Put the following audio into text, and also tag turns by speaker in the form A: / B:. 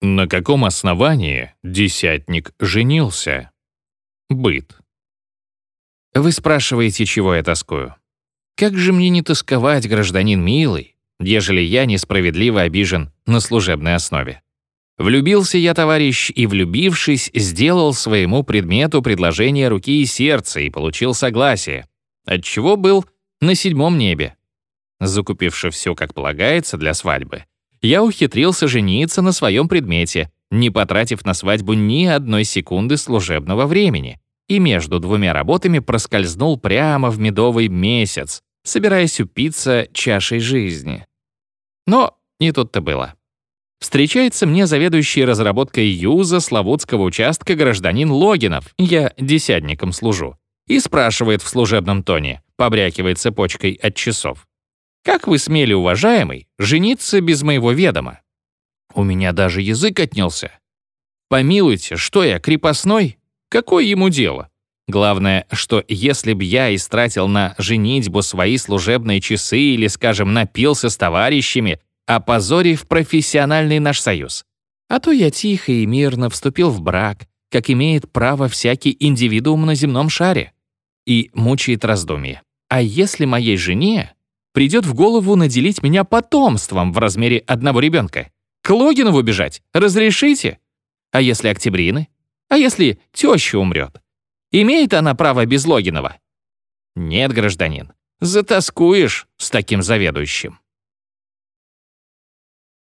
A: На каком основании десятник женился? Быт.
B: Вы спрашиваете, чего я тоскую? Как же мне не тосковать, гражданин милый, ежели я несправедливо обижен на служебной основе? Влюбился я, товарищ, и, влюбившись, сделал своему предмету предложение руки и сердца и получил согласие, отчего был на седьмом небе. Закупивши все, как полагается, для свадьбы, я ухитрился жениться на своем предмете, не потратив на свадьбу ни одной секунды служебного времени, и между двумя работами проскользнул прямо в медовый месяц, собираясь упиться чашей жизни. Но не тут-то было. Встречается мне заведующий разработкой юза Славутского участка гражданин Логинов, я десятником служу, и спрашивает в служебном тоне, побрякивая цепочкой от часов. «Как вы смели, уважаемый, жениться без моего ведома?» У меня даже язык отнялся. Помилуйте, что я, крепостной? Какое ему дело? Главное, что если б я истратил на женитьбу свои служебные часы или, скажем, напился с товарищами, опозорив профессиональный наш союз. А то я тихо и мирно вступил в брак, как имеет право всякий индивидуум на земном шаре. И мучает раздумье. А если моей жене придет в голову наделить меня потомством в размере одного ребенка? К Логинову бежать? Разрешите? А если Октябрины? А если теща умрет? Имеет она право без Логинова? Нет, гражданин, затаскуешь с таким заведующим.